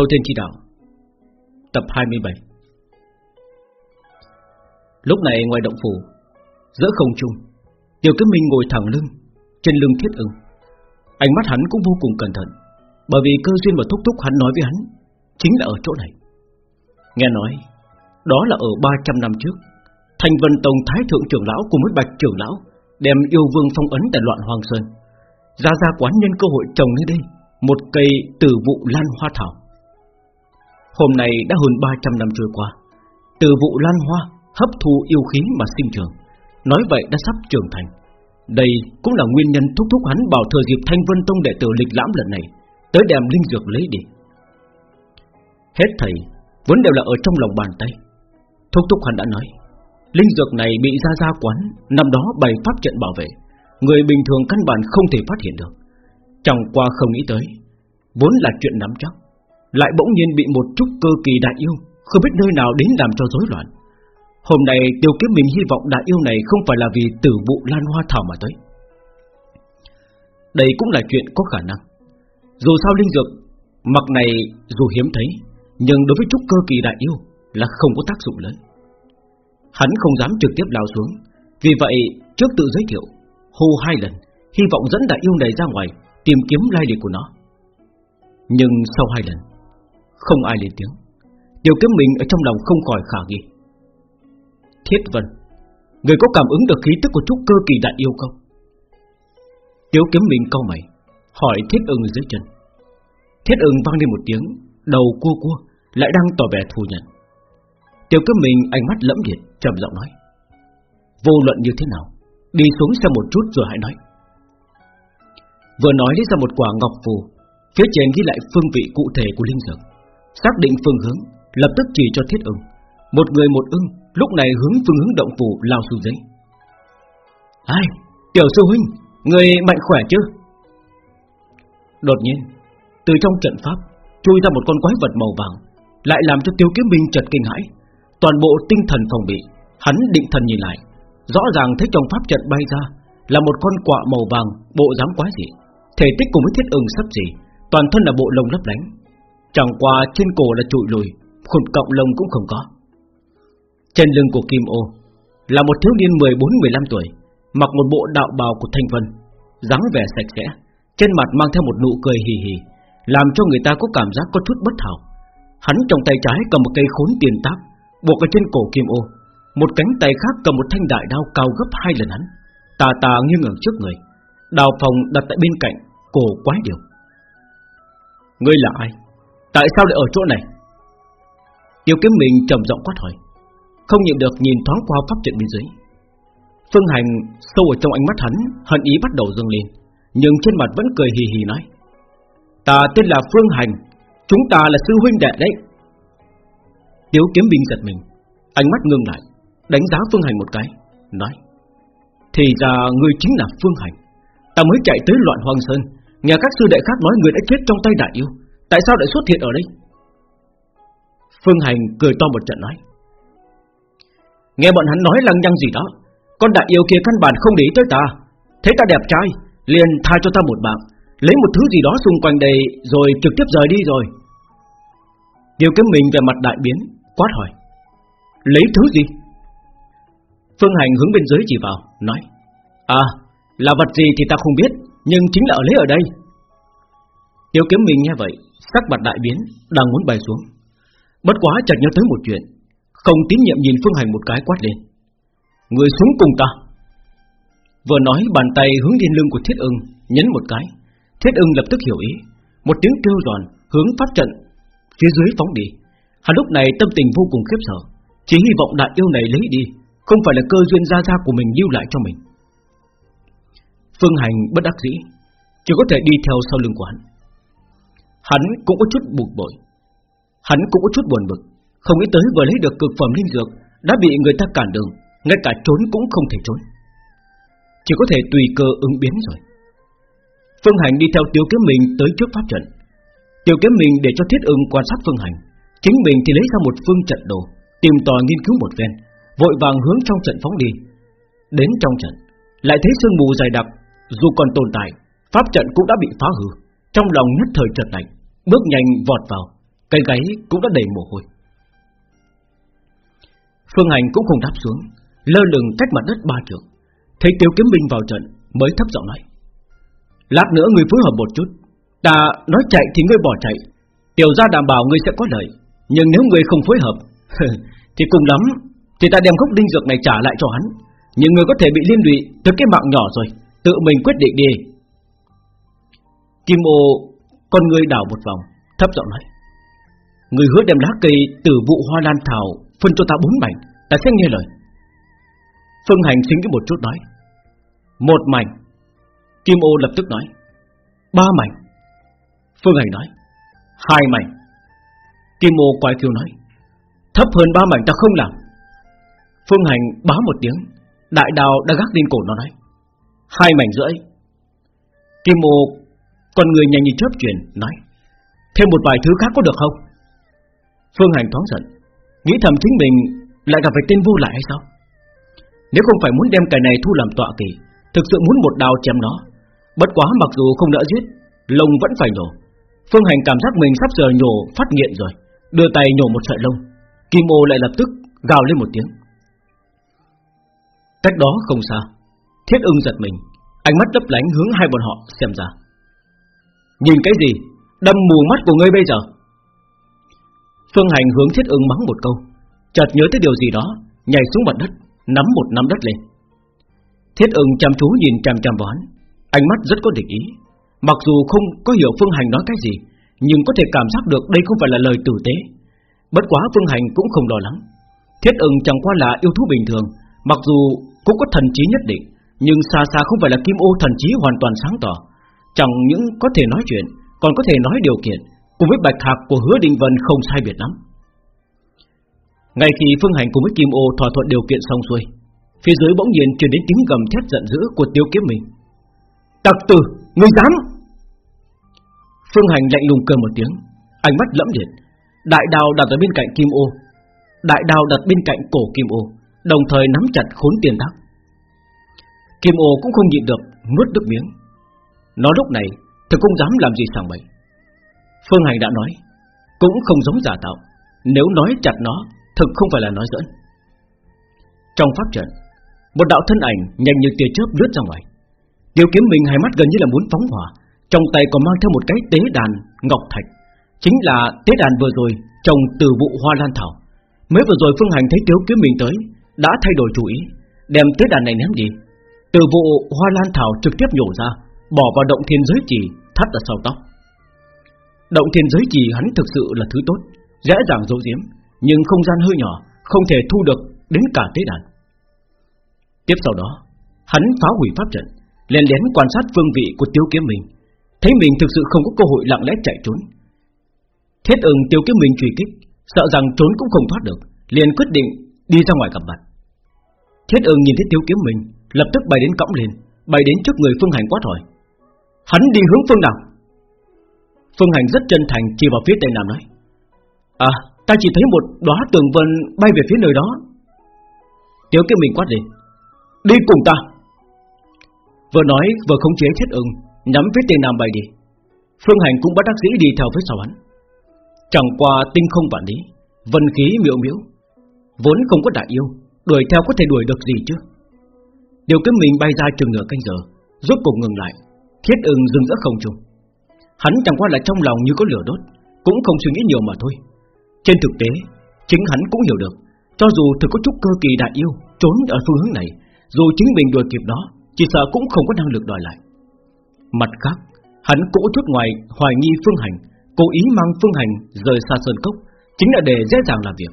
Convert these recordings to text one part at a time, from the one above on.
Thâu Thiên Chi Đạo, Tập 27 Lúc này ngoài động phủ, Giữa không trung, Tiểu Kiếm Minh ngồi thẳng lưng, Trên lưng thiết ưng. Ánh mắt hắn cũng vô cùng cẩn thận, Bởi vì cơ duyên và thúc thúc hắn nói với hắn Chính là ở chỗ này. Nghe nói, Đó là ở 300 năm trước, Thành Vân Tông Thái Thượng trưởng lão cùng với Bạch trưởng lão Đem yêu vương phong ấn tại loạn Hoàng Sơn. Ra ra quán nhân cơ hội trồng nơi đây Một cây tử vụ lan hoa thảo. Hôm nay đã hơn 300 năm trôi qua. Từ vụ lan hoa, hấp thu yêu khí mà sinh trưởng, Nói vậy đã sắp trưởng thành. Đây cũng là nguyên nhân thúc thúc hắn bảo thừa dịp Thanh Vân Tông đệ tử lịch lãm lần này Tới đem linh dược lấy đi. Hết thầy, Vốn đều là ở trong lòng bàn tay. Thúc thúc hắn đã nói, Linh dược này bị ra ra quán, Năm đó bày pháp trận bảo vệ, Người bình thường căn bản không thể phát hiện được. Chẳng qua không nghĩ tới, Vốn là chuyện nắm chắc. Lại bỗng nhiên bị một chút cơ kỳ đại yêu, Không biết nơi nào đến làm cho rối loạn. Hôm nay, tiêu kiếm mình hy vọng đại yêu này Không phải là vì tử vụ lan hoa thảo mà tới. Đây cũng là chuyện có khả năng. Dù sao linh dược, Mặc này dù hiếm thấy, Nhưng đối với trúc cơ kỳ đại yêu Là không có tác dụng lớn. Hắn không dám trực tiếp lao xuống, Vì vậy trước tự giới thiệu, Hô hai lần, Hy vọng dẫn đại yêu này ra ngoài Tìm kiếm lai lịch của nó. Nhưng sau hai lần không ai lên tiếng. Điều kiếm mình ở trong lòng không khỏi khả nghi. Thiết Vân, Người có cảm ứng được khí tức của trúc cơ kỳ đại yêu không? Tiếu kiếm mình câu mày, Hỏi thiết ưng dưới chân. Thiết ưng vang lên một tiếng, Đầu cua cua, Lại đang tỏ vẻ thù nhận Tiêu kiếm mình ánh mắt lẫm liệt, trầm giọng nói, Vô luận như thế nào, Đi xuống xem một chút rồi hãy nói. Vừa nói lấy ra một quả ngọc phù, Phía trên ghi lại phương vị cụ thể của linh dược. Xác định phương hướng, Lập tức chỉ cho thiết ưng. Một người một ưng, Lúc này hướng phương hướng động phủ lao xuống dưới Ai, Tiểu sư huynh, Người mạnh khỏe chứ? Đột nhiên, Từ trong trận pháp, Chui ra một con quái vật màu vàng, Lại làm cho tiêu kiếm minh chợt kinh hãi. Toàn bộ tinh thần phòng bị, Hắn định thần nhìn lại. Rõ ràng thấy trong pháp trận bay ra Là một con quạ màu vàng, Bộ dáng quái dị. Thể tích cùng với thiết ưng sắp gì Toàn thân là bộ lông lấp lánh. Chẳng qua trên cổ là trụi lùi Khụt cộng lông cũng không có. Trên lưng của Kim Ô Là một thiếu niên 14-15 tuổi, Mặc một bộ đạo bào của Thanh Vân, dáng vẻ sạch sẽ, Trên mặt mang theo một nụ cười hì hì, Làm cho người ta có cảm giác có chút bất hảo. Hắn trong tay trái cầm một cây khốn tiền tác Buộc ở trên cổ Kim Ô. Một cánh tay khác cầm một thanh đại đao cao gấp hai lần hắn, Tà tà nghiêng ngẩng trước người, Đào phòng đặt tại bên cạnh, Cổ quái điều. Ngươi là ai? Tại sao lại ở chỗ này? Tiêu kiếm mình trầm giọng quát hỏi, không nhịn được nhìn thoáng qua pháp trận bên dưới. Phương Hành sâu ở trong ánh mắt hắn, Hận ý bắt đầu dâng lên, Nhưng trên mặt vẫn cười hì hì nói, Ta tên là Phương Hành, Chúng ta là sư huynh đệ đấy. Tiếu kiếm binh giật mình, Ánh mắt ngưng lại, Đánh giá Phương Hành một cái, Nói, Thì ra ngươi chính là Phương Hành, Ta mới chạy tới loạn hoang sơn, Nghe các sư đệ khác nói người đã chết trong tay đại yêu Tại sao lại xuất hiện ở đây? Phương Hành cười to một trận nói. Nghe bọn hắn nói lăng nhăng gì đó, Con đại yêu kia căn bản không để ý tới ta. Thấy ta đẹp trai, Liền tha cho ta một bạn Lấy một thứ gì đó xung quanh đây Rồi trực tiếp rời đi rồi. Điều kiếm mình về mặt đại biến, Quát hỏi. Lấy thứ gì? Phương Hành hướng bên dưới chỉ vào, Nói. À là vật gì thì ta không biết, Nhưng chính là ở lấy ở đây. Tiêu kiếm mình nghe vậy Sắc mặt đại biến, Đang muốn bay xuống. Bất quá chợt nhớ tới một chuyện, không tín nhiệm nhìn Phương Hành một cái quát lên. Người xuống cùng ta. Vừa nói, bàn tay hướng lên lưng của Thiết ưng, Nhấn một cái. Thiết ưng lập tức hiểu ý. Một tiếng kêu giòn, hướng phát trận, Phía dưới phóng đi. Hắn lúc này tâm tình vô cùng khiếp sợ, Chỉ hy vọng đại yêu này lấy đi, Không phải là cơ duyên gia gia của mình lưu lại cho mình. Phương Hành bất đắc dĩ, Chỉ có thể đi theo sau lưng của hắn. Hắn cũng có chút buồn bội. Hắn cũng có chút buồn bực. Không nghĩ tới vừa lấy được cực phẩm linh dược Đã bị người ta cản đường Ngay cả trốn cũng không thể trốn. Chỉ có thể tùy cơ ứng biến rồi. Phương Hành đi theo Tiêu Kiếm Mình tới trước pháp trận. Tiêu Kiếm Mình để cho Thiết Ưng quan sát Phương Hành. Chính mình thì lấy ra một phương trận đồ Tìm tòi nghiên cứu một phen, Vội vàng hướng trong trận phóng đi. Đến trong trận Lại thấy sương mù dày đặc Dù còn tồn tại Pháp trận cũng đã bị phá hư Trong lòng nhất thời chợt lạnh. Bước nhanh vọt vào, Cây gáy cũng đã đầy mồ hôi. Phương Hành cũng không đáp xuống, Lơ lửng cách mặt đất ba trượng Thấy Tiêu Kiếm Minh vào trận Mới thấp giọng nói, Lát nữa người phối hợp một chút, Ta nói chạy thì ngươi bỏ chạy, Tiểu gia đảm bảo ngươi sẽ có lợi, Nhưng nếu ngươi không phối hợp, Thì cùng lắm Thì ta đem gốc đinh dược này trả lại cho hắn, Nhưng ngươi có thể bị liên lụy tới cái mạng nhỏ rồi, Tự mình quyết định đi. Kim ô con người đảo một vòng, Thấp giọng nói, Người hứa đem lá cây từ vụ hoa lan thảo Phân cho ta bốn mảnh, Ta sẽ nghe lời. Phương Hành suy nghĩ một chút nói, Một mảnh. Kim ô lập tức nói, Ba mảnh. Phương Hành nói, Hai mảnh. Kim ô quay kêu nói, Thấp hơn ba mảnh ta không làm. Phương Hành bá một tiếng, Đại đào đã gác lên cổ nó nói, Hai mảnh rưỡi. Kim ô còn người nhanh như chớp chuyển nói, Thêm một vài thứ khác có được không? Phương Hành thoáng giận, Nghĩ thầm chính mình lại gặp phải tên vô lại hay sao? Nếu không phải muốn đem cái này thu làm tọa kỳ Thực sự muốn một đào chém nó, Bất quá mặc dù không đỡ giết, Lông vẫn phải nhổ. Phương Hành cảm giác mình sắp giờ nhổ phát nghiện rồi, Đưa tay nhổ một sợi lông. Kim ô lại lập tức gào lên một tiếng. Cách đó không xa, Thiết ưng giật mình, Ánh mắt lấp lánh hướng hai bọn họ xem ra. Nhìn cái gì? Đâm mù mắt của ngươi bây giờ. Phương Hành hướng thiết ưng mắng một câu. Chợt nhớ tới điều gì đó, Nhảy xuống mặt đất, Nắm một nắm đất lên. Thiết ưng chăm chú nhìn chằm chằm vào hắn. Ánh mắt rất có địch ý. Mặc dù không có hiểu Phương Hành nói cái gì, Nhưng có thể cảm giác được đây không phải là lời tử tế. Bất quá Phương Hành cũng không lo lắng. Thiết ưng chẳng qua là yêu thú bình thường, Mặc dù cũng có thần trí nhất định, Nhưng xa xa không phải là kim ô thần trí hoàn toàn sáng tỏ. Chẳng những có thể nói chuyện Còn có thể nói điều kiện Cùng với bạch hạc của hứa Đình Vân không sai biệt lắm. Ngay khi Phương Hành cùng với Kim Ô thỏa thuận điều kiện xong xuôi Phía dưới bỗng nhiên truyền đến tiếng gầm thét giận dữ của tiêu kiếm mình Tặc tử, ngươi dám! Phương Hành lạnh lùng cười một tiếng Ánh mắt lẫm liệt. Đại đào đặt ở bên cạnh Kim Ô Đại đào đặt bên cạnh cổ Kim Ô Đồng thời nắm chặt khốn tiền đắc. Kim Ô cũng không nhịn được Nuốt nước miếng. Nó lúc này, thì không dám làm gì sảng bậy. Phương Hành đã nói, Cũng không giống giả tạo. Nếu nói chặt nó, Thực không phải là nói giỡn. Trong pháp trận, Một đạo thân ảnh nhanh như tia chớp lướt ra ngoài. Tiêu kiếm mình hai mắt gần như là muốn phóng hỏa. Trong tay còn mang theo một cái tế đàn Ngọc Thạch. Chính là tế đàn vừa rồi Trồng từ vụ hoa lan thảo. Mới vừa rồi Phương Hành thấy Tiêu kiếm mình tới, Đã thay đổi chủ ý, Đem tế đàn này ném đi. Từ vụ hoa lan thảo trực tiếp nhổ ra Bỏ vào động thiên giới chỉ Thắt ở sau tóc. Động thiên giới chỉ hắn thực sự là thứ tốt, Dễ dàng dấu diếm Nhưng không gian hơi nhỏ, Không thể thu được đến cả tế đàn. Tiếp sau đó, Hắn phá hủy pháp trận lên lén quan sát phương vị của tiêu kiếm mình Thấy mình thực sự không có cơ hội lặng lẽ chạy trốn. Thiết ứng tiêu kiếm mình truy kích, Sợ rằng trốn cũng không thoát được, liền quyết định đi ra ngoài gặp mặt. Thiết ứng nhìn thấy tiêu kiếm mình Lập tức bay đến cõng lên, Bay đến trước người Phương Hành quát hỏi. Hắn đi hướng phương nào Phương Hành rất chân thành chỉ vào phía tây nam nói À ta chỉ thấy một đóa tường vân bay về phía nơi đó. Tiêu kiếm mình quát lên, Đi cùng ta. Vừa nói, vừa khống chế thiết ưng, Nhắm phía tây nam bay đi. Phương Hành cũng bắt đắc dĩ đi theo phía sau hắn. Chẳng qua tinh không vạn lý, Vân khí miệu miễu Vốn không có đại yêu, Đuổi theo có thể đuổi được gì chứ? Điều kiếm mình bay ra chừng nửa canh giờ, Rốt cục ngừng lại. Thiết ưng dừng giữa không trung. Hắn chẳng qua là trong lòng như có lửa đốt, Cũng không suy nghĩ nhiều mà thôi. Trên thực tế, Chính hắn cũng hiểu được, Cho dù thực có chút cơ kỳ đại yêu Trốn ở phương hướng này, Dù chính mình đuổi kịp đó, Chỉ sợ cũng không có năng lực đòi lại. Mặt khác, Hắn cũng chút ngoài hoài nghi phương hành, Cố ý mang phương hành rời xa sơn cốc, Chính là để dễ dàng làm việc.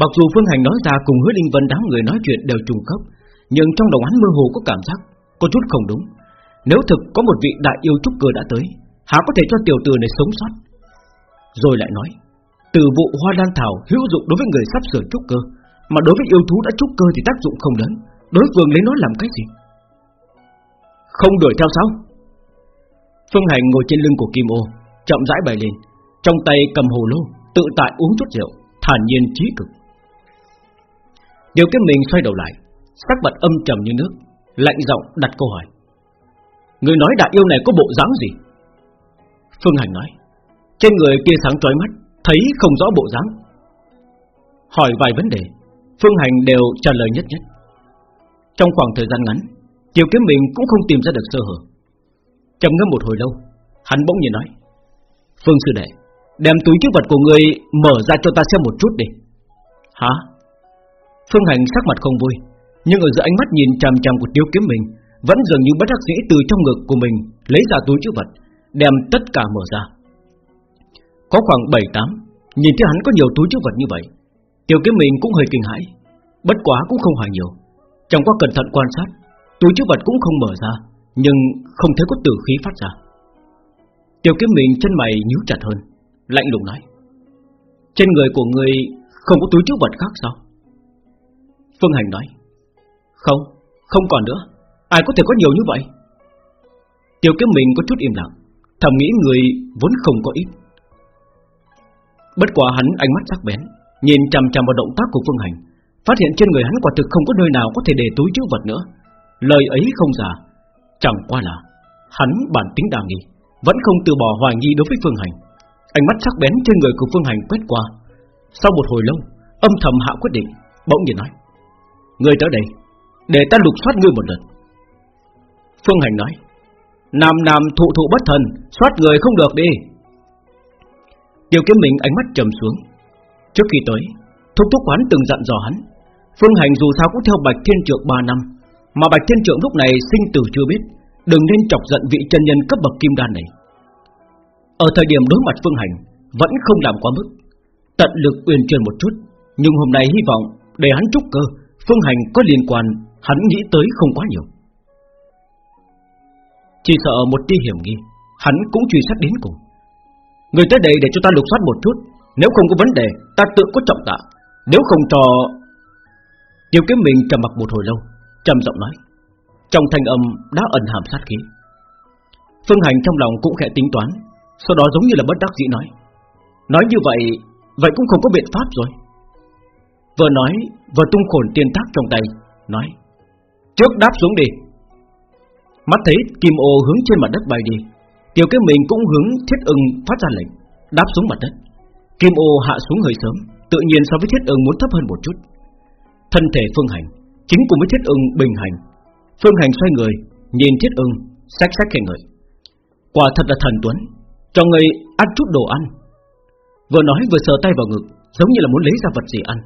Mặc dù phương hành nói ra cùng hứa linh vân đám người nói chuyện đều trùng khớp, Nhưng trong đầu hắn mơ hồ có cảm giác Có chút không đúng. Nếu thực có một vị đại yêu trúc cơ đã tới, Há có thể cho tiểu tử này sống sót? Rồi lại nói, Từ vụ hoa lan thảo hữu dụng đối với người sắp sửa trúc cơ, Mà đối với yêu thú đã trúc cơ thì tác dụng không lớn, Đối phương lấy nó làm cái gì? Không đuổi theo sao? Phương Hành ngồi trên lưng của Kim Ô, Chậm rãi bày lên, Trong tay cầm hồ lô, Tự tại uống chút rượu, Thản nhiên trí cực. Điều cái mình xoay đầu lại, Sắc mặt âm trầm như nước, Lạnh giọng đặt câu hỏi. Người nói đại yêu này có bộ dáng gì? Phương Hành nói, Trên người kia sáng trói mắt, Thấy không rõ bộ dáng. Hỏi vài vấn đề, Phương Hành đều trả lời nhất nhất. Trong khoảng thời gian ngắn Tiểu kiếm mình cũng không tìm ra được sơ hở. Trầm ngâm một hồi lâu, Hắn bỗng nhiên nói, Phương sư đệ, Đem túi chức vật của người mở ra cho ta xem một chút đi. Hả? Phương Hành sắc mặt không vui, Nhưng ở giữa ánh mắt nhìn chằm chằm của tiêu kiếm mình vẫn dường như bất đắc dĩ từ trong ngực của mình Lấy ra túi chứa vật Đem tất cả mở ra. Có khoảng 7-8 Nhìn thấy hắn có nhiều túi chứa vật như vậy Tiêu kiếm mình cũng hơi kinh hãi Bất quá cũng không hỏi nhiều. Chẳng qua cẩn thận quan sát Túi chứa vật cũng không mở ra Nhưng không thấy có tử khí phát ra. Tiêu kiếm mình chân mày nhíu chặt hơn Lạnh lùng nói Trên người của người không có túi chứa vật khác sao? Phương Hành nói Không, không còn nữa. Ai có thể có nhiều như vậy? Tiêu kiếm mình có chút im lặng, Thầm nghĩ người vốn không có ít. Bất quả hắn ánh mắt sắc bén, Nhìn chằm chằm vào động tác của Phương Hành, Phát hiện trên người hắn quả thực không có nơi nào Có thể để túi chứa vật nữa. Lời ấy không giả Chẳng qua là Hắn bản tính đa nghi, Vẫn không từ bỏ hoài nghi đối với Phương Hành. Ánh mắt sắc bén trên người của Phương Hành quét qua. Sau một hồi lâu, Âm thầm hạ quyết định, Bỗng nhiên nói, Người tới đây, Để ta lục soát ngươi một lần. Phương Hành nói, Nam nam thụ thụ bất thần Soát người không được đi. Tiêu kiếm mình ánh mắt trầm xuống. Trước khi tới, Thúc thúc quán từng dặn dò hắn, Phương Hành dù sao cũng theo Bạch Thiên Trượng 3 năm, Mà Bạch Thiên Trượng lúc này sinh tử chưa biết, Đừng nên chọc giận vị chân nhân cấp bậc kim đan này. Ở thời điểm đối mặt Phương Hành, Vẫn không làm quá mức, Tận lực uyên truyền một chút, Nhưng hôm nay hy vọng để hắn trúc cơ, Phương Hành có liên quan, Hắn nghĩ tới không quá nhiều. Chỉ sợ một tia hiểm nghi. Hắn cũng truy sát đến cùng. Người tới đây để cho ta lục soát một chút. Nếu không có vấn đề, Ta tự có trọng tạ. Nếu không cho Tiêu kiếm mình trầm mặc một hồi lâu, trầm giọng nói. Trong thanh âm đã ẩn hàm sát khí. Phương Hành trong lòng cũng khẽ tính toán, Sau đó giống như là bất đắc dĩ nói. Nói như vậy Vậy cũng không có biện pháp rồi. Vừa nói, Vừa tung khổn tiên tác trong tay, Nói, Trước đáp xuống đi. Mắt thấy kim ô hướng trên mặt đất bay đi, Tiểu cái mình cũng hướng thiết ưng phát ra lệnh, Đáp xuống mặt đất. Kim ô hạ xuống hơi sớm, Tự nhiên so với thiết ưng muốn thấp hơn một chút. Thân thể phương hành, Chính cùng với thiết ưng bình hành. Phương hành xoay người, Nhìn thiết ưng Sách sách khen ngợi. Quả thật là thần tuấn, Cho người ăn chút đồ ăn. Vừa nói vừa sờ tay vào ngực, Giống như là muốn lấy ra vật gì ăn.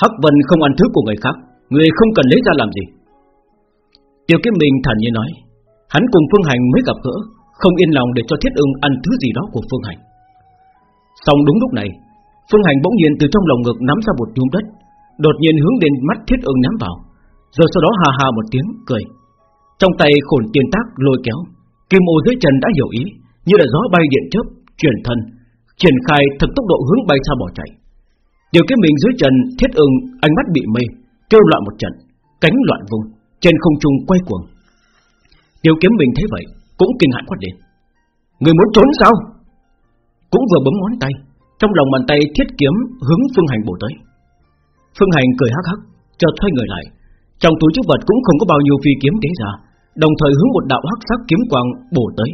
Hắc Vân không ăn thứ của người khác, Người không cần lấy ra làm gì. Tiêu Kiếm Minh thản nhiên nói Hắn cùng Phương Hành mới gặp gỡ Không yên lòng để cho Thiết ưng ăn thứ gì đó của Phương Hành. Xong đúng lúc này Phương Hành bỗng nhiên từ trong lòng ngực nắm ra một nhúm đất Đột nhiên hướng đến mắt Thiết ưng nắm vào Rồi sau đó hà hà một tiếng cười. Trong tay khổn tiền tác lôi kéo Kim ô dưới chân đã hiểu ý Như là gió bay điện chớp chuyển thân triển khai thực tốc độ hướng bay xa bỏ chạy. Điều kiếm mình dưới chân thiết ưng ánh mắt bị mê, kêu loạn một trận, cánh loạn vùng, trên không trung quay cuồng. tiêu kiếm mình thấy vậy, cũng kinh hãi quát lên. Người muốn trốn sao? Cũng vừa bấm ngón tay, trong lòng bàn tay thiết kiếm hướng Phương Hành bổ tới. Phương Hành cười hắc hắc, chợt xoay người lại, trong túi chứa vật cũng không có bao nhiêu phi kiếm tế ra, đồng thời hướng một đạo hắc sắc kiếm quang bổ tới.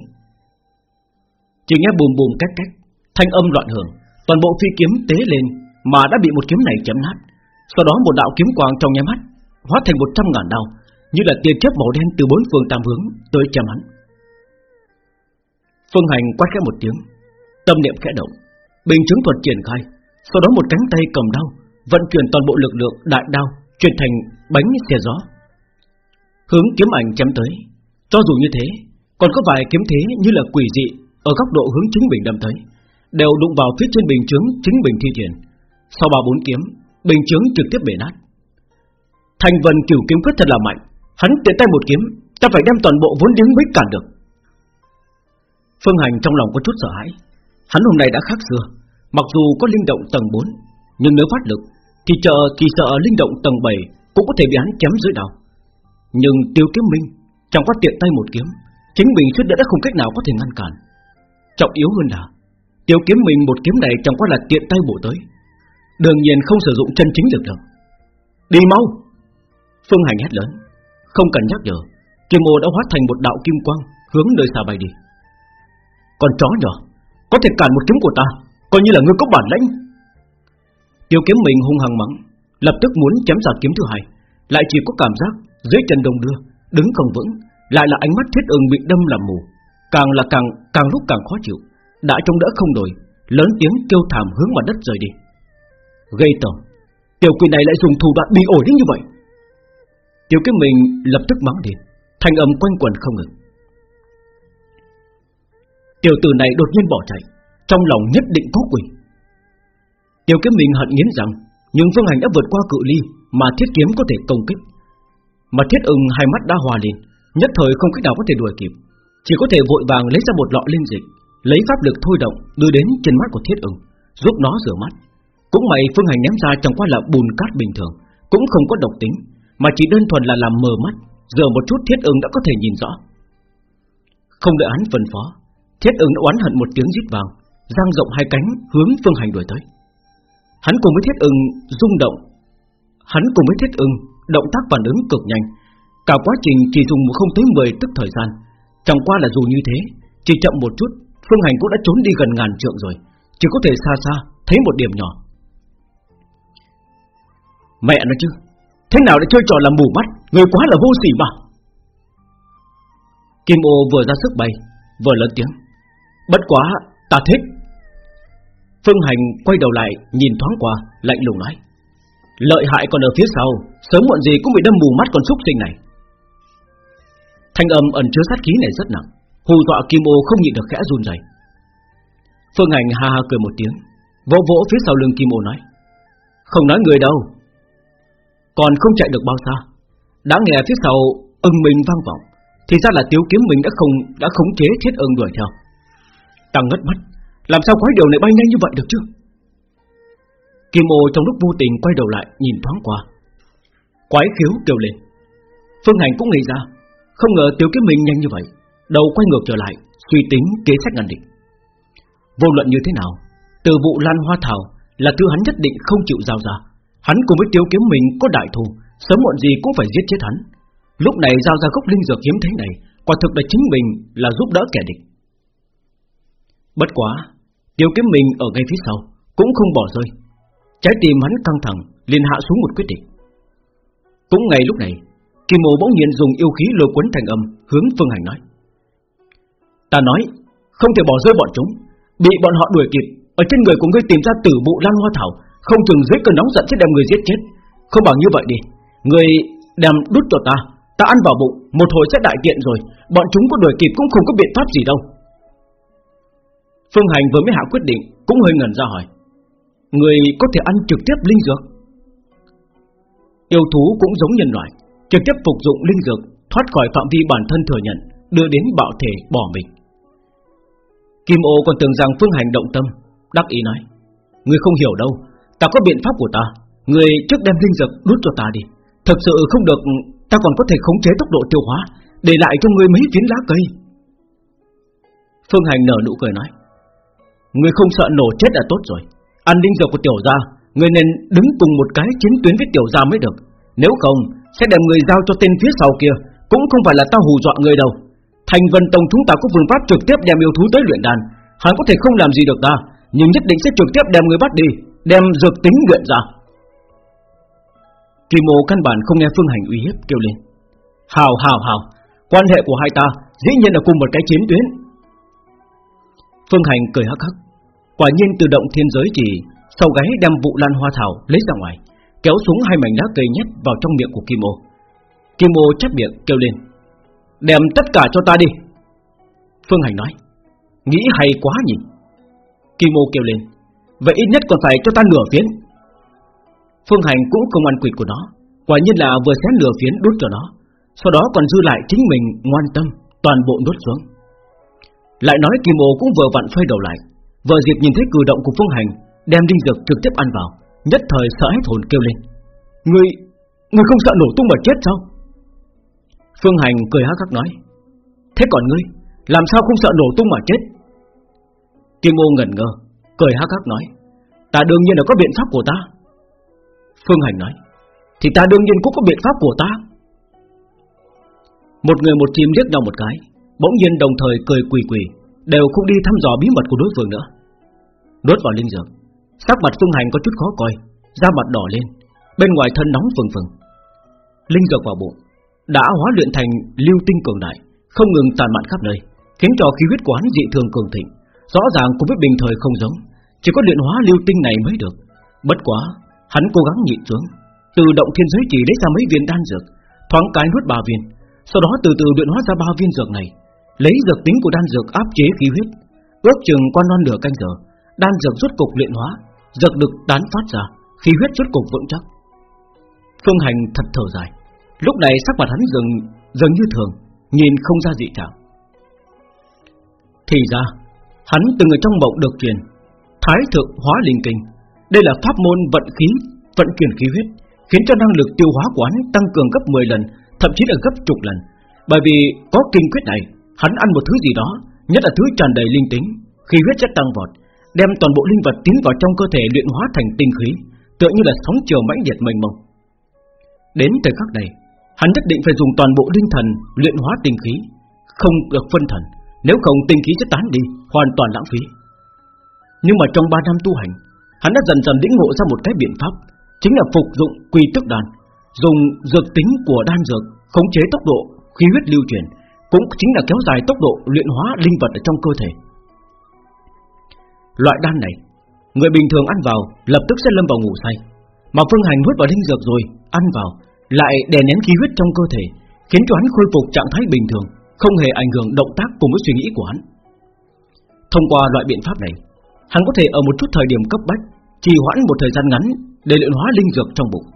Chỉ nghe bùm bùm cách cách, thanh âm loạn hưởng, toàn bộ phi kiếm tế lên mà đã bị một kiếm này chém nát. Sau đó một đạo kiếm quang trong nháy mắt hóa thành một trăm ngàn đao, như là tia chớp màu đen từ bốn phương tam hướng tới chém hắn. Phương Hành quát khẽ một tiếng, tâm niệm khẽ động, bình chứng thuật triển khai, sau đó một cánh tay cầm đao vận chuyển toàn bộ lực lượng đại đao chuyển thành bánh xe gió, hướng kiếm ảnh chém tới. Cho dù như thế, còn có vài kiếm thế như là quỷ dị ở góc độ hướng chính bình đâm tới đều đụng vào phía trên bình chứng chính bình thi triển. Sau ba bốn kiếm, bình chứng trực tiếp bể nát. Thành Vân Cửu kiếm quyết thật là mạnh, hắn tiện tay một kiếm, ta phải đem toàn bộ vốn liếng mới cản được. Phương Hành trong lòng có chút sợ hãi, hắn hôm nay đã khác xưa, mặc dù có linh động tầng 4, nhưng nếu phát lực thì chờ kỳ sợ linh động tầng 7 cũng có thể bị hắn chém dưới đầu. Nhưng Tiêu Kiếm Minh chẳng qua tiện tay một kiếm, chính mình suýt đã không cách nào có thể ngăn cản. Trọng yếu hơn là Tiêu kiếm mình một kiếm này chẳng qua là tiện tay bổ tới Đương nhiên không sử dụng chân chính lực được Đi mau Phương Hành hét lớn không cần nhắc nhở, Kim ô đã hóa thành một đạo kim quang Hướng nơi xa bay đi. Còn chó nhỏ, Có thể cản một kiếm của ta, Coi như là ngươi có bản lãnh Tiêu kiếm mình hung hăng mắng, Lập tức muốn chém ra kiếm thứ hai, Lại chỉ có cảm giác dưới chân đông đưa, Đứng không vững, Lại là ánh mắt thiết ưng bị đâm làm mù. Càng là càng càng lúc càng khó chịu, Đã trông đỡ không đổi Lớn tiếng kêu thảm hướng mặt đất rời đi. Gây tởm, Tiểu quỷ này lại dùng thủ đoạn bị ổi đến như vậy. Tiểu kiếm mình lập tức mắng điện Thành âm quanh quẩn không ngừng. Tiểu tử này đột nhiên bỏ chạy, Trong lòng nhất định có quỷ. Tiểu kiếm mình hận nghiến rằng Nhưng Phương Hành đã vượt qua cự ly Mà thiết kiếm có thể công kích. Mà thiết ưng hai mắt đã hòa lên Nhất thời không cách nào có thể đuổi kịp, Chỉ có thể vội vàng lấy ra một lọ linh dịch, Lấy pháp lực thôi động đưa đến trên mắt của thiết ưng, Giúp nó rửa mắt. Cũng may Phương Hành ném ra chẳng qua là bùn cát bình thường, Cũng không có độc tính. Mà chỉ đơn thuần là làm mờ mắt, Giờ một chút thiết ứng đã có thể nhìn rõ. Không đợi hắn phân phó, Thiết ứng đã oán hận một tiếng rít vào, Giang rộng hai cánh hướng Phương Hành đuổi tới. Hắn cùng với thiết ứng rung động. Hắn cùng với thiết ứng Động tác phản ứng cực nhanh. Cả quá trình chỉ dùng không tới 10 tức thời gian. Chẳng qua là dù như thế, Chỉ chậm một chút, Phương Hành cũng đã trốn đi gần ngàn trượng rồi, Chỉ có thể xa xa thấy một điểm nhỏ. Mẹ nó chứ Thế nào để chơi trò làm mù mắt? Người quá là vô sỉ mà. Kim ô vừa ra sức bay, Vừa lớn tiếng. Bất quá, ta thích. Phương Hành quay đầu lại, Nhìn thoáng qua, lạnh lùng nói. Lợi hại còn ở phía sau, Sớm muộn gì cũng bị đâm mù mắt con xúc sinh này. Thanh âm ẩn chứa sát khí này rất nặng, Hù dọa Kim ô không nhịn được khẽ run rẩy. Phương Hành ha ha cười một tiếng, Vỗ vỗ phía sau lưng Kim ô nói. Không nói người đâu còn không chạy được bao xa. Đã nghe phía sau ưng mình vang vọng, Thì ra là tiếu kiếm mình đã không, đã khống chế thiết ưng đuổi theo. Tăng ngất mắt, Làm sao quái điều này bay nhanh như vậy được chứ? Kim ô trong lúc vô tình quay đầu lại Nhìn thoáng qua. Quái khiếu kêu lên. Phương Hành cũng nghĩ ra. Không ngờ tiểu kiếm mình nhanh như vậy, Đầu quay ngược trở lại, Suy tính kế sách ngăn địch. Vô luận như thế nào, Từ vụ lan hoa thảo Là thứ hắn nhất định không chịu giao ra. Hắn cùng với Tiêu kiếm mình có đại thù, Sớm muộn gì cũng phải giết chết hắn. Lúc này giao ra gốc linh dược hiếm thế này, Quả thực là chính mình là giúp đỡ kẻ địch. Bất quá, Tiêu kiếm mình ở ngay phía sau Cũng không bỏ rơi. Trái tim hắn căng thẳng, liền hạ xuống một quyết định. Cũng ngay lúc này, Kim Mộ bỗng nhiên dùng yêu khí lôi cuốn thành âm Hướng Phương Hành nói. Ta nói, Không thể bỏ rơi bọn chúng. Bị bọn họ đuổi kịp, Ở trên người của ngươi tìm ra tử bộ lan hoa thảo không chừng dưới cơn nóng giận sẽ đem người giết chết. Không bằng như vậy đi. Người đem đút cho ta Ta ăn vào bụng, Một hồi sẽ đại tiện rồi. Bọn chúng có đuổi kịp cũng không có biện pháp gì đâu. Phương Hành vừa mới hạ quyết định, Cũng hơi ngẩn ra hỏi. Người có thể ăn trực tiếp linh dược? Yêu thú cũng giống nhân loại, Trực tiếp phục dụng linh dược, Thoát khỏi phạm vi bản thân thừa nhận, Đưa đến bạo thể bỏ mình. Kim ô còn tưởng rằng Phương Hành động tâm, Đắc ý nói. Người không hiểu đâu Ta có biện pháp của ta. Người trước đem linh dược đút cho ta đi. Thật sự không được, Ta còn có thể khống chế tốc độ tiêu hóa, Để lại cho người mấy phiến lá cây. Phương Hành nở nụ cười nói, Người không sợ nổ chết là tốt rồi. Ăn linh dược của tiểu gia, Người nên đứng cùng một cái chiến tuyến với tiểu gia mới được. Nếu không, Sẽ đem người giao cho tên phía sau kia, Cũng không phải là ta hù dọa người đâu. Thành Vân Tông chúng ta có phương pháp trực tiếp đem yêu thú tới luyện đàn Hắn có thể không làm gì được ta, Nhưng nhất định sẽ trực tiếp đem người bắt đi. Đem dược tính luyện ra. Kỳ mộ căn bản không nghe Phương Hành uy hiếp kêu lên. Hào hào hào, Quan hệ của hai ta dĩ nhiên là cùng một cái chiến tuyến. Phương Hành cười hắc hắc. Quả nhiên tự động thiên giới chỉ Sau gáy đem vụ lan hoa thảo lấy ra ngoài, Kéo xuống hai mảnh lá cây nhét vào trong miệng của Kim ô. Kim ô chắp miệng kêu lên, Đem tất cả cho ta đi. Phương Hành nói, Nghĩ hay quá nhỉ. Kim ô kêu lên Vậy ít nhất còn phải cho ta nửa phiến. Phương Hành cũng không ăn quỵt của nó. Quả nhiên là vừa xé nửa phiến đốt cho nó. Sau đó còn dư lại chính mình ngoan tâm Toàn bộ đốt xuống. Lại nói Kim ô cũng vừa vặn phơi đầu lại. Vừa dịp nhìn thấy cử động của Phương Hành Đem đinh dược trực tiếp ăn vào Nhất thời sợ hết hồn kêu lên. Người, người không sợ nổ tung mà chết sao? Phương Hành cười hắc hắc nói. Thế còn ngươi Làm sao không sợ nổ tung mà chết? Kim ô ngẩn ngơ. Cười hắc hắc nói, Ta đương nhiên là có biện pháp của ta. Phương Hành nói, Thì ta đương nhiên cũng có biện pháp của ta. Một người một chim liếc nhau một cái, Bỗng nhiên đồng thời cười quỳ quỳ, Đều không đi thăm dò bí mật của đối phương nữa. Đốt vào linh dược, Sắc mặt Phương Hành có chút khó coi, Da mặt đỏ lên, Bên ngoài thân nóng phừng phừng. Linh dược vào bụng, Đã hóa luyện thành lưu tinh cường đại, Không ngừng tàn mạn khắp nơi, Khiến cho khí huyết của hắn dị thường cường thịnh, Rõ ràng cũng biết bình thời không giống. Chỉ có luyện hóa lưu tinh này mới được. Bất quá, Hắn cố gắng nhịn xuống Từ động thiên giới chỉ lấy ra mấy viên đan dược, Thoáng cái nuốt ba viên, Sau đó từ từ luyện hóa ra ba viên dược này, Lấy dược tính của đan dược áp chế khí huyết, Ước chừng qua non nửa canh giờ, Đan dược rút cục luyện hóa, Dược được tán phát ra, Khí huyết rút cục vững chắc. Phương hành thật thở dài, Lúc này sắc mặt hắn dừng dường như thường, Nhìn không ra dị trạng. Thì ra, Hắn từng ở trong mộng được truyền Thái thượng hóa linh kinh. Đây là pháp môn vận khí, Vận chuyển khí huyết, Khiến cho năng lực tiêu hóa của hắn tăng cường gấp 10 lần, Thậm chí là gấp chục lần. Bởi vì có kinh quyết này, Hắn ăn một thứ gì đó, Nhất là thứ tràn đầy linh tính, Khí huyết chất tăng vọt, Đem toàn bộ linh vật tiến vào trong cơ thể luyện hóa thành tinh khí, Tựa như là sóng chiều mãnh liệt mênh mông. Đến thời khắc này, Hắn nhất định phải dùng toàn bộ linh thần Luyện hóa tinh khí, Không được phân thần. Nếu không, tinh khí sẽ tán đi, Hoàn toàn lãng phí. Nhưng mà trong 3 năm tu hành, Hắn đã dần dần lĩnh ngộ ra một cái biện pháp, Chính là phục dụng quy tức đan, Dùng dược tính của đan dược, Khống chế tốc độ, khí huyết lưu chuyển Cũng chính là kéo dài tốc độ luyện hóa linh vật ở trong cơ thể. Loại đan này, Người bình thường ăn vào lập tức sẽ lâm vào ngủ say, Mà Phương Hành nuốt vào linh dược rồi Ăn vào, lại đè nén khí huyết trong cơ thể, Khiến cho hắn khôi phục trạng thái bình thường, Không hề ảnh hưởng động tác cùng với suy nghĩ của hắn. Thông qua loại biện pháp này Hắn có thể ở một chút thời điểm cấp bách, Trì hoãn một thời gian ngắn Để luyện hóa linh dược trong bụng.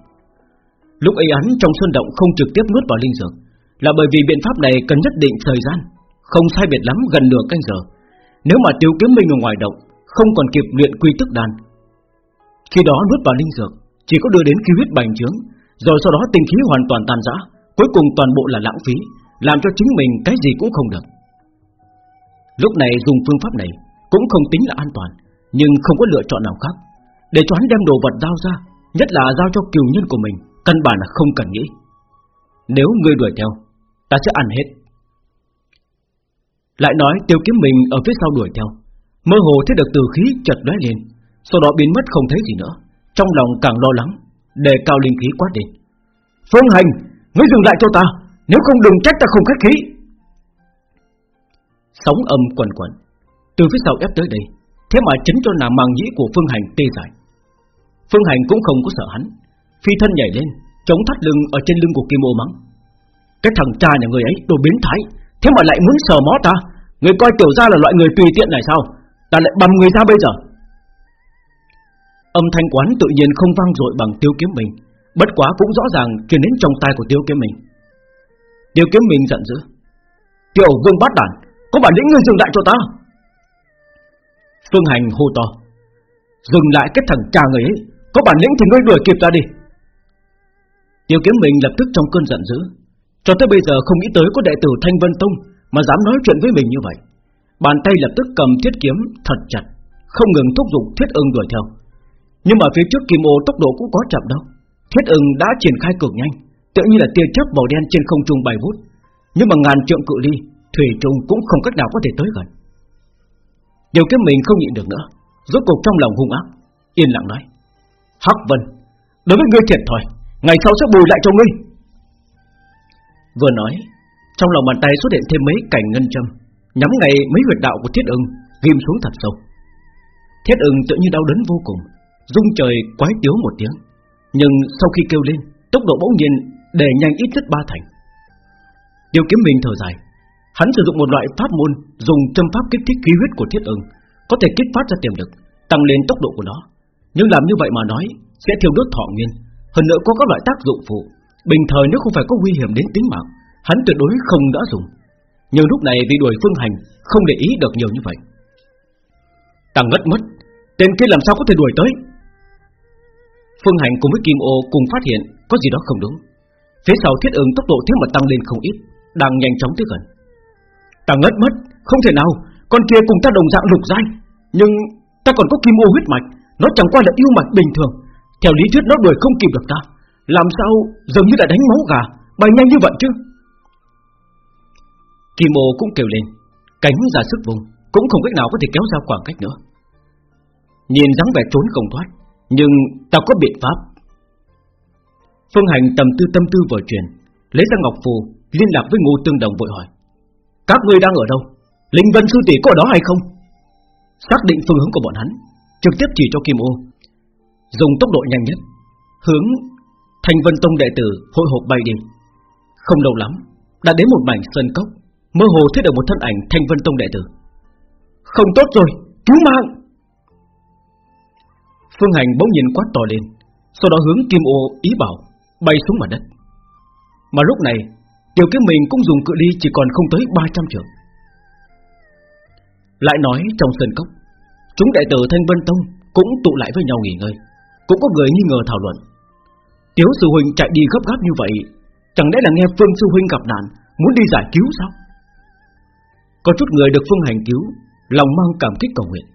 Lúc ấy hắn trong sơn động không trực tiếp nuốt vào linh dược, Là bởi vì biện pháp này cần nhất định thời gian, Không sai biệt lắm gần nửa canh giờ. Nếu mà tiêu kiếm minh ở ngoài động, Không còn kịp luyện quy tức đan. Khi đó nuốt vào linh dược, Chỉ có đưa đến khí huyết bành trướng, Rồi sau đó tinh khí hoàn toàn tan rã, Cuối cùng toàn bộ là lãng phí, Làm cho chính mình cái gì cũng không được. Lúc này dùng phương pháp này Cũng không tính là an toàn. Nhưng không có lựa chọn nào khác. Để cho hắn đem đồ vật giao ra, Nhất là giao cho kiều nhân của mình, Căn bản là không cần nghĩ. Nếu ngươi đuổi theo, Ta sẽ ăn hết. Lại nói tiêu kiếm mình ở phía sau đuổi theo. Mơ hồ thấy được từ khí chợt lóe lên, Sau đó biến mất không thấy gì nữa. Trong lòng càng lo lắng Đề cao linh khí quát đi Phương hành, Ngươi dừng lại cho ta, Nếu không đừng trách ta không khách khí. Sóng âm quần quần, Từ phía sau ép tới đây. Thế mà chính cho nàng màng nhĩ của Phương Hành tê dại. Phương Hành cũng không có sợ hắn. Phi thân nhảy lên, Chống thắt lưng ở trên lưng của Kim ô mắng. Cái thằng cha nhà người ấy, đồ biến thái, Thế mà lại muốn sờ mó ta? Người coi tiểu ra là loại người tùy tiện này sao? Ta lại bầm người ra bây giờ. Âm thanh quán tự nhiên không vang dội bằng tiêu kiếm mình. Bất quá cũng rõ ràng truyền đến trong tai của tiêu kiếm mình. Tiêu kiếm mình giận dữ. Tiểu vương bát đản, Có bản lĩnh ngươi dừng lại cho ta. Phương hành hô to. Dừng lại cái thằng cha người ấy, Có bản lĩnh thì ngươi đuổi kịp ta đi. Tiêu kiếm mình lập tức trong cơn giận dữ, Cho tới bây giờ không nghĩ tới có đệ tử Thanh Vân Tông Mà dám nói chuyện với mình như vậy. Bàn tay lập tức cầm thiết kiếm thật chặt, Không ngừng thúc giục thiết ưng đuổi theo. Nhưng mà phía trước kim ô tốc độ cũng có chậm đâu Thiết ưng đã triển khai cực nhanh Tự như là tia chớp màu đen trên không trung bay vút. Nhưng mà ngàn trượng cự ly, Thủy trùng cũng không cách nào có thể tới gần. Điều kiếm mình không nhịn được nữa. Rốt cuộc trong lòng hung ác, Yên lặng nói, Hắc Vân, Đối với ngươi thiệt thòi, Ngày sau sẽ bù lại cho ngươi. Vừa nói, Trong lòng bàn tay xuất hiện thêm mấy cảnh ngân châm, Nhắm ngay mấy huyệt đạo của thiết ưng, Ghim xuống thật sâu. Thiết ưng tự như đau đớn vô cùng, Rung trời quái tiếu một tiếng, Nhưng sau khi kêu lên, Tốc độ bỗng nhiên để nhanh ít nhất ba thành. Điều kiếm mình thở dài Hắn sử dụng một loại pháp môn Dùng châm pháp kích thích khí huyết của thiết ưng, Có thể kích phát ra tiềm lực, Tăng lên tốc độ của nó. Nhưng làm như vậy mà nói, Sẽ thiêu đốt thọ nguyên. Hơn nữa có các loại tác dụng phụ. Bình thời nếu không phải có nguy hiểm đến tính mạng, Hắn tuyệt đối không đã dùng. Nhưng lúc này vì đuổi phương hành Không để ý được nhiều như vậy. Tăng ngất mất, Tên kia làm sao có thể đuổi tới? Phương hành cùng với Kim ô cùng phát hiện Có gì đó không đúng. Phía sau thiết ứng tốc độ thế mà tăng lên không ít, Đang nhanh chóng tới gần. Ta ngất mất Không thể nào. Con kia cùng ta đồng dạng lục giai, Nhưng ta còn có kim ô huyết mạch Nó chẳng qua là yêu mạch bình thường. Theo lý thuyết nó đuổi không kịp được ta. Làm sao dường như đã đánh máu gà Bay nhanh như vậy chứ? Kim ô cũng kêu lên Cánh ra sức vùng Cũng không cách nào có thể kéo ra khoảng cách nữa. Nhìn dáng vẻ trốn không thoát Nhưng ta có biện pháp. Phương Hành tầm tư tâm tư vừa truyền Lấy ra ngọc phù Liên lạc với ngô tương đồng vội hỏi. Các ngươi đang ở đâu? Linh Vân Sư Tỷ có ở đó hay không? Xác định phương hướng của bọn hắn Trực tiếp chỉ cho Kim Ô. Dùng tốc độ nhanh nhất Hướng Thành Vân Tông đệ tử hội hộp bay đi. Không lâu lắm Đã đến một mảnh sơn cốc Mơ hồ thấy được một thân ảnh Thanh Vân Tông đệ tử. Không tốt rồi, cứu mạng! Phương Hành bỗng nhìn quát to lên Sau đó hướng Kim Ô ý bảo Bay xuống mặt đất. Mà lúc này Tiểu kiếm mình cũng dùng cự ly, chỉ còn không tới 300 trường. Lại nói trong sân cốc, Chúng đệ tử Thanh Vân Tông Cũng tụ lại với nhau nghỉ ngơi. Cũng có người nghi ngờ thảo luận. Tiếu sư huynh chạy đi gấp gáp như vậy, Chẳng lẽ là nghe Phương sư huynh gặp nạn, Muốn đi giải cứu sao? Có chút người được Phương Hành cứu, Lòng mang cảm kích cầu nguyện.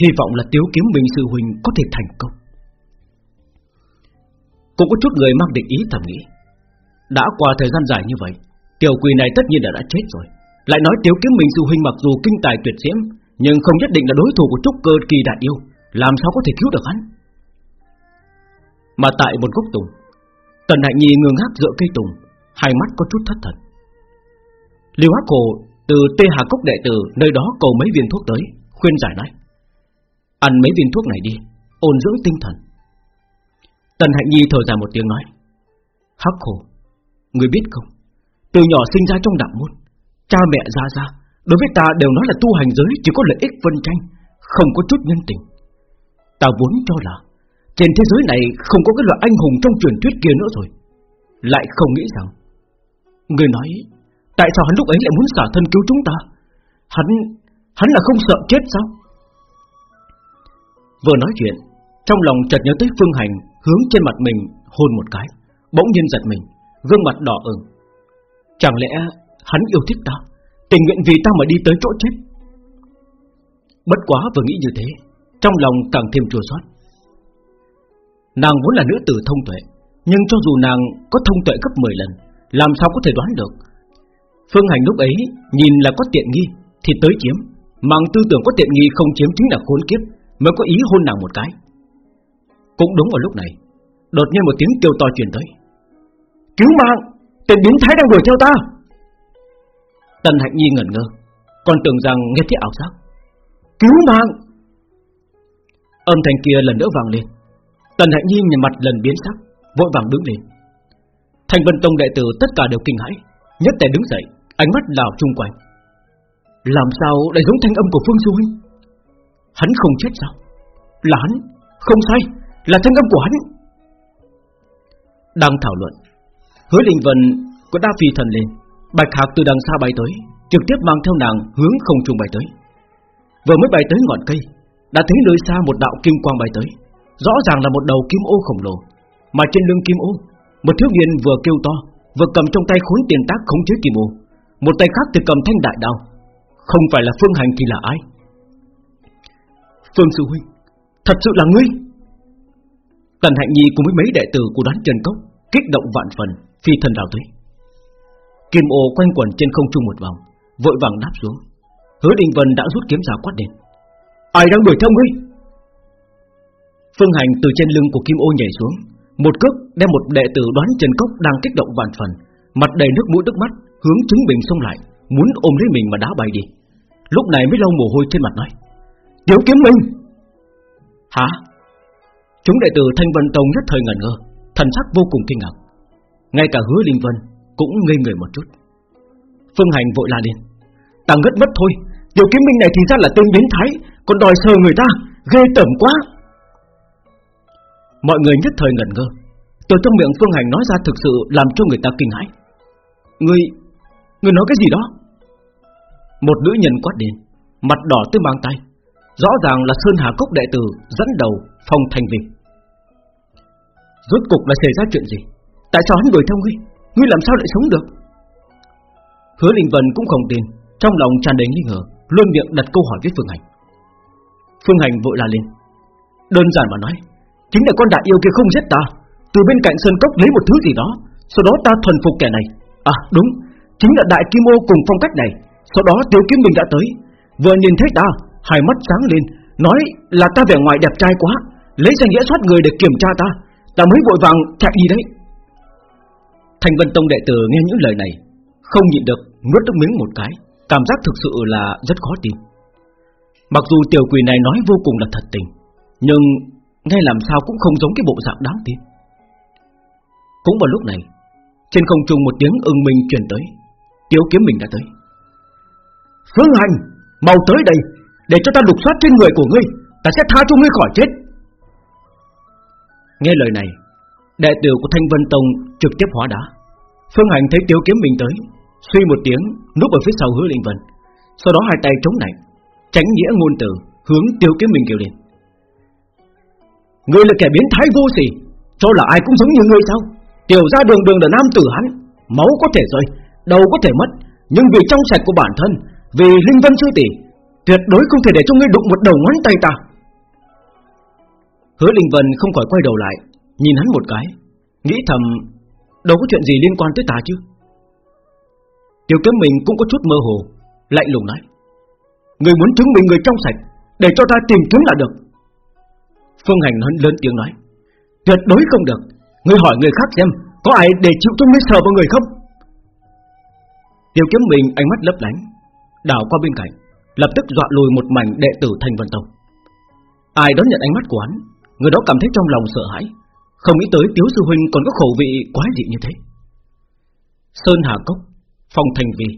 Hy vọng là Tiếu kiếm mình sư huynh có thể thành công. Cũng có chút người mang định ý thầm nghĩ. Đã qua thời gian dài như vậy, Tiểu quỷ này tất nhiên là đã chết rồi. Lại nói tiểu kiếm mình dù huynh mặc dù kinh tài tuyệt diễm, Nhưng không nhất định là đối thủ của trúc cơ kỳ đại yêu. Làm sao có thể cứu được hắn? Mà tại một gốc tùng, Tần Hạnh Nhi ngừng ngác dựa cây tùng, Hai mắt có chút thất thần. Liêu Hắc Cổ từ Tê Hà Cốc đệ tử Nơi đó cầu mấy viên thuốc tới, Khuyên giải nói, Ăn mấy viên thuốc này đi, Ôn dưỡng tinh thần. Tần Hạnh Nhi thở dài một tiếng nói, Hắc Cổ Người biết không? Từ nhỏ sinh ra trong đạo môn, Cha mẹ ra ra, Đối với ta đều nói là tu hành giới Chỉ có lợi ích phân tranh Không có chút nhân tình. Ta vốn cho là Trên thế giới này không có cái loại anh hùng trong truyền thuyết kia nữa rồi. Lại không nghĩ rằng Người nói Tại sao hắn lúc ấy lại muốn xả thân cứu chúng ta? Hắn Hắn là không sợ chết sao? Vừa nói chuyện, Trong lòng chợt nhớ tới Phương Hành Hướng trên mặt mình hôn một cái, Bỗng nhiên giật mình. Gương mặt đỏ ửng. Chẳng lẽ hắn yêu thích ta, Tình nguyện vì ta mà đi tới chỗ chết? Bất quá vừa nghĩ như thế, Trong lòng càng thêm chua xót. Nàng vốn là nữ tử thông tuệ, Nhưng cho dù nàng có thông tuệ gấp 10 lần, Làm sao có thể đoán được? Phương Hành lúc ấy Nhìn là có tiện nghi, Thì tới chiếm. Mạng tư tưởng có tiện nghi không chiếm chính là khốn kiếp, Mới có ý hôn nàng một cái. Cũng đúng vào lúc này, Đột nhiên một tiếng kêu to truyền tới. Cứu mạng Tên biến thái đang đuổi theo ta. Tần Hạnh Nhi ngẩn ngơ Còn tưởng rằng nghe thấy ảo giác. Cứu mạng! Âm thanh kia lần nữa vang lên. Tần Hạnh Nhi nhìn mặt lần biến sắc Vội vàng đứng lên. Thành Vân Tông đệ tử tất cả đều kinh hãi Nhất tề đứng dậy Ánh mắt đảo chung quanh. Làm sao lại giống thanh âm của Phương Du Huynh? Hắn không chết sao? Là hắn Không sai Là thanh âm của hắn. Đang thảo luận Hứa Linh Vân có đa phi thần lên. Bạch Hạc từ đằng xa bay tới, Trực tiếp mang theo nàng hướng không trung bay tới. Vừa mới bay tới ngọn cây, Đã thấy nơi xa một đạo kim quang bay tới. Rõ ràng là một đầu kim ô khổng lồ, Mà trên lưng kim ô, Một thiếu niên vừa kêu to, Vừa cầm trong tay khối tiền tác khống chế kim ô. Một tay khác thì cầm thanh đại đao, Không phải là phương hành thì là ai? Phương Sư Huynh, Thật sự là ngươi? Tần Hạnh Nhi cùng với mấy đệ tử của đoán Trần Cốc Kích động vạn phần. Phi thần đào tới Kim ô quanh quẩn trên không trung một vòng, Vội vàng đáp xuống. Hứa Đình Vân đã rút kiếm ra quát đến Ai đang đuổi theo ngươi? Phương Hành từ trên lưng của Kim ô nhảy xuống, Một cước đem một đệ tử đoán Trần Cốc Đang kích động vạn phần, Mặt đầy nước mũi nước mắt, Hướng chứng bình xông lại, Muốn ôm lấy mình mà đá bay đi. Lúc này mới lau mồ hôi trên mặt nói, Tiểu kiếm minh Hả? Chúng đệ tử Thanh Vân Tông nhất thời ngẩn ngơ, Thần sắc vô cùng kinh ngạc. Ngay cả hứa Linh Vân cũng ngây người một chút. Phương Hành vội la lên. Ta ngất mất thôi. Tiểu kiếm minh này thì ra là tên biến thái, Còn đòi sờ người ta. Ghê tởm quá. Mọi người nhất thời ngẩn ngơ. Từ trong miệng Phương Hành nói ra thực sự Làm cho người ta kinh hãi. Người Người nói cái gì đó? Một nữ nhân quát đến, Mặt đỏ tới mang tay Rõ ràng là Sơn Hà Cốc đệ tử Dẫn đầu Phong Thành Vinh. Rốt cục là xảy ra chuyện gì? Tại sao hắn đuổi theo ngươi? Ngươi làm sao lại sống được? Hứa Linh Vân cũng không tin. Trong lòng tràn đầy nghi ngờ, Luôn miệng đặt câu hỏi với Phương Hành. Phương Hành vội la lên. Đơn giản mà nói, Chính là con đại yêu kia không giết ta. Từ bên cạnh Sơn Cốc lấy một thứ gì đó, Sau đó ta thuần phục kẻ này. À đúng, Chính là đại kim ô cùng phong cách này. Sau đó tiêu kiếm mình đã tới. Vừa nhìn thấy ta, Hai mắt sáng lên, Nói là ta vẻ ngoài đẹp trai quá. Lấy danh nghĩa soát người để kiểm tra ta. Ta mới vội vàng chạy đi đấy. Thành Vân Tông đệ tử nghe những lời này Không nhịn được nuốt nước miếng một cái Cảm giác thực sự là rất khó tin. Mặc dù tiểu quỷ này nói vô cùng là thật tình Nhưng nghe làm sao cũng không giống cái bộ dạng đáng tin. Cũng vào lúc này Trên không trung một tiếng ưng minh truyền tới Tiếu kiếm mình đã tới. Phương Hành Mau tới đây Để cho ta lục soát trên người của ngươi Ta sẽ tha cho ngươi khỏi chết. Nghe lời này Đệ tử của Thanh Vân Tông trực tiếp hóa đá. Phương Hành thấy Tiếu kiếm mình tới Suy một tiếng núp ở phía sau hứa Linh Vân. Sau đó hai tay chống nạnh, Tránh nghĩa ngôn từ Hướng Tiếu kiếm mình kêu lên. Ngươi là kẻ biến thái vô sỉ Cho là ai cũng giống như ngươi sao? Tiểu gia đường đường là nam tử hắn Máu có thể rơi, đầu có thể mất Nhưng vì trong sạch của bản thân Vì Linh Vân sư tỷ Tuyệt đối không thể để cho ngươi đụng một đầu ngón tay ta. Hứa Linh Vân không khỏi quay đầu lại Nhìn hắn một cái, Nghĩ thầm, Đâu có chuyện gì liên quan tới ta chứ. Tiểu kiếm mình cũng có chút mơ hồ, Lạnh lùng nói, Người muốn chứng minh người trong sạch, Để cho ta tìm kiếm là được. Phương Hành hắn lớn tiếng nói, Tuyệt đối không được. Người hỏi người khác xem, Có ai để chịu cho ngươi sờ vào người không? Tiểu kiếm mình ánh mắt lấp lánh, Đảo qua bên cạnh, Lập tức dọa lùi một mảnh đệ tử Thành Vân Tông. Ai đón nhận ánh mắt của hắn, Người đó cảm thấy trong lòng sợ hãi. Không nghĩ tới Tiếu Sư Huynh còn có khẩu vị quá dị như thế. Sơn Hà Cốc, Phong Thành Vi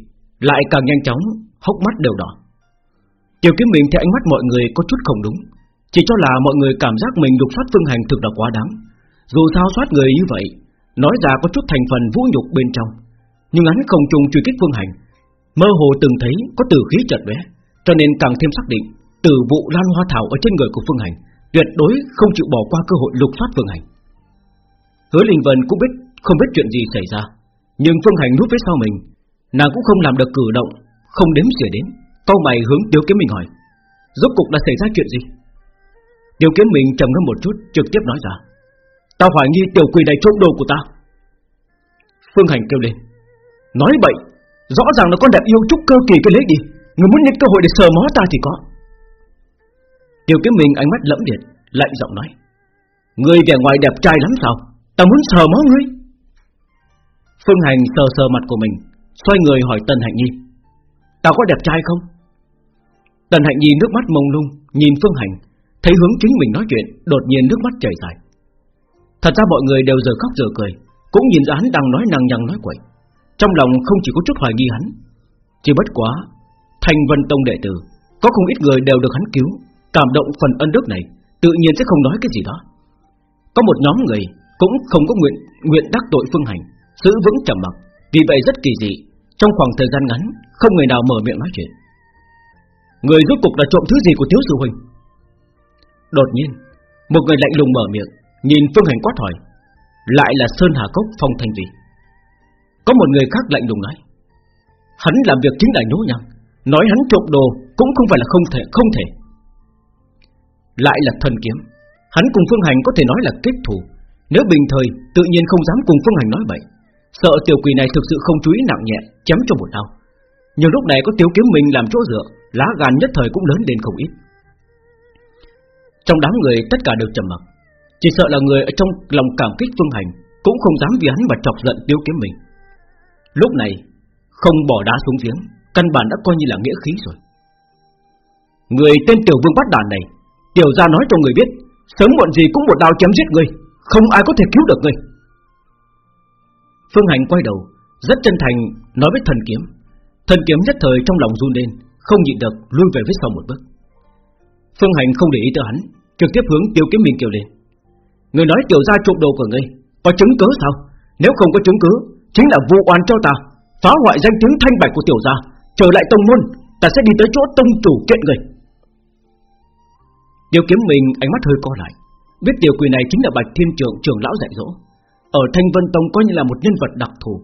Lại càng nhanh chóng Hốc mắt đều đỏ. Tiểu kiếm mình theo ánh mắt mọi người có chút không đúng, Chỉ cho là mọi người cảm giác mình đục phát phương hành thực là quá đáng. Dù sao soát người như vậy, Nói ra có chút thành phần vũ nhục bên trong, Nhưng hắn không trùng truy kích phương hành, Mơ hồ từng thấy có tử khí chợt bé Cho nên càng thêm xác định Tử vụ lan hoa thảo ở trên người của phương hành tuyệt đối không chịu bỏ qua cơ hội lục phát Phương Hành. Hứa Linh Vân cũng biết không biết chuyện gì xảy ra, nhưng Phương Hành núp phía sau mình, nàng cũng không làm được cử động, không đếm xỉa đến. Câu mày hướng Tiêu Kiếm mình hỏi, rốt cục đã xảy ra chuyện gì? Tiêu Kiếm mình trầm ngâm một chút, trực tiếp nói ra, ta hoài nghi tiểu quỷ này trộm đồ của ta. Phương Hành kêu lên, nói bậy, rõ ràng là con đẹp yêu trúc cơ kỳ cái lấy đi, người muốn nhân cơ hội để sờ mó ta thì có. Tiêu kiếm mình ánh mắt lẫm liệt Lạnh giọng nói người vẻ ngoài đẹp trai lắm sao Ta muốn sờ máu ngươi. Phương Hành sờ sờ mặt của mình, Xoay người hỏi Tần Hạnh Nhi. Ta có đẹp trai không? Tần Hạnh Nhi nước mắt mông lung, Nhìn Phương Hành, Thấy hướng chính mình nói chuyện, Đột nhiên nước mắt chảy dài. Thật ra mọi người đều giờ khóc giờ cười, Cũng nhìn ra hắn đang nói năng nhằng nói quậy. Trong lòng không chỉ có chút hoài nghi hắn, Chỉ bất quá, Thành Vân Tông đệ tử, Có không ít người đều được hắn cứu. Cảm động phần ân đức này, Tự nhiên sẽ không nói cái gì đó. Có một nhóm người cũng không có nguyện Nguyện đắc tội phương hành, Giữ vững trầm mặc. Vì vậy rất kỳ dị, Trong khoảng thời gian ngắn, Không người nào mở miệng nói chuyện. Người rốt cục là trộm thứ gì của thiếu sư huynh? Đột nhiên, Một người lạnh lùng mở miệng, Nhìn phương hành quát hỏi. Lại là Sơn Hà Cốc Phong thanh gì Có một người khác lạnh lùng nói. Hắn làm việc chính là nhố nhăng, Nói hắn trộm đồ cũng không phải là không thể không thể. Lại là thần kiếm, Hắn cùng Phương Hành có thể nói là kết thù. Nếu bình thời, tự nhiên không dám cùng Phương Hành nói vậy. Sợ tiểu quỷ này thực sự không chú ý nặng nhẹ, Chém cho một đau. Nhưng lúc này có tiểu kiếm mình làm chỗ dựa, Lá gan nhất thời cũng lớn lên không ít. Trong đám người, tất cả đều trầm mặc. Chỉ sợ là người ở trong lòng cảm kích Phương Hành Cũng không dám vì hắn mà chọc giận tiêu kiếm mình. Lúc này, Không bỏ đá xuống giếng, Căn bản đã coi như là nghĩa khí rồi. Người tên tiểu vương bắt đàn này, Tiểu gia nói cho người biết, Sớm muộn gì cũng một đao chém giết người. Không ai có thể cứu được ngươi. Phương Hành quay đầu, Rất chân thành nói với thần kiếm. Thần kiếm nhất thời trong lòng run lên, Không nhịn được lui về phía sau một bước. Phương Hành không để ý tới hắn, Trực tiếp hướng tiêu kiếm mình kêu lên. Người nói tiểu gia trộm đồ của ngươi, Có chứng cứ sao? Nếu không có chứng cứ, Chính là vu oan cho ta, Phá hoại danh tiếng thanh bạch của tiểu gia, Trở lại tông môn, Ta sẽ đi tới chỗ tông chủ kiện người. Tiêu kiếm mình ánh mắt hơi co lại. Biết tiểu quỷ này chính là Bạch Thiên Trưởng trưởng lão dạy dỗ. Ở Thanh Vân Tông coi như là một nhân vật đặc thù.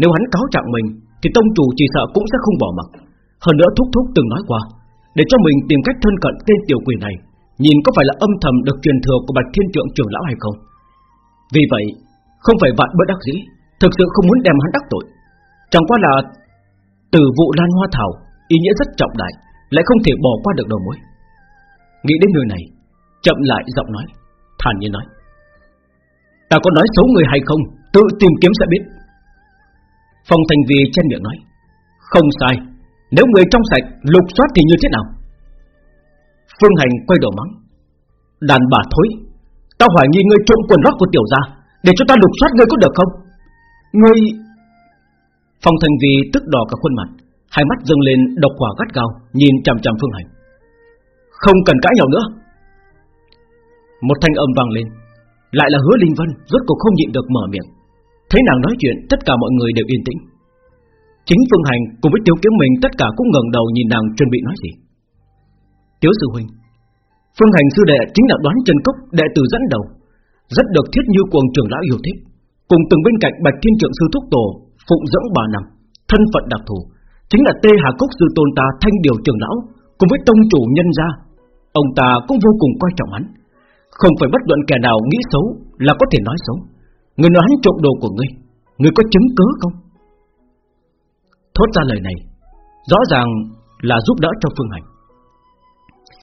Nếu hắn cáo trạng mình, Thì tông chủ chỉ sợ cũng sẽ không bỏ mặc. Hơn nữa thúc thúc từng nói qua, Để cho mình tìm cách thân cận tên tiểu quỷ này, Nhìn có phải là âm thầm được truyền thừa của Bạch Thiên Trưởng trưởng lão hay không? Vì vậy, Không phải vạn bất đắc dĩ, Thực sự không muốn đem hắn đắc tội. Chẳng qua là Từ vụ lan hoa thảo, Ý nghĩa rất trọng đại, Lại không thể bỏ qua được đầu mối. Nghĩ đến nơi này, Chậm lại giọng nói. Thản nhiên nói, Ta có nói xấu người hay không, Tự tìm kiếm sẽ biết. Phong Thành vi trên miệng nói, Không sai, Nếu người trong sạch lục soát thì như thế nào? Phương Hành quay đầu mắng, Đàn bà thối, Ta hoài nghi ngươi trộm quần lót của tiểu gia, Để cho ta lục soát ngươi có được không? Ngươi Phong Thành vi tức đỏ cả khuôn mặt, Hai mắt dâng lên độc quả gắt gao, Nhìn chằm chằm Phương Hành. Không cần cãi nhau nữa một thanh âm vang lên. Lại là hứa Linh Vân, Rốt cuộc không nhịn được mở miệng. Thấy nàng nói chuyện, tất cả mọi người đều yên tĩnh. Chính Phương Hành cùng với Tiếu Kiếm Mình Tất cả cũng ngẩng đầu nhìn nàng chuẩn bị nói gì. Tiếu Sư Huynh, Phương Hành sư đệ chính là đoán chân cốc, Đệ tử dẫn đầu. Rất được thiết như cuồng trưởng lão yêu thích. Cùng từng bên cạnh Bạch Thiên Trượng Sư Thúc Tổ, Phụng dưỡng bà năm, Thân phận đặc thù. Chính là Tê Hà Cốc Sư Tôn ta thanh điều trưởng lão, Cùng với tông chủ nhân gia. Ông ta cũng vô cùng coi trọng hắn. Không phải bất luận kẻ nào nghĩ xấu Là có thể nói xấu. Người nói hắn trộm đồ của ngươi Ngươi có chứng cứ không? Thốt ra lời này, Rõ ràng là giúp đỡ cho Phương Hành.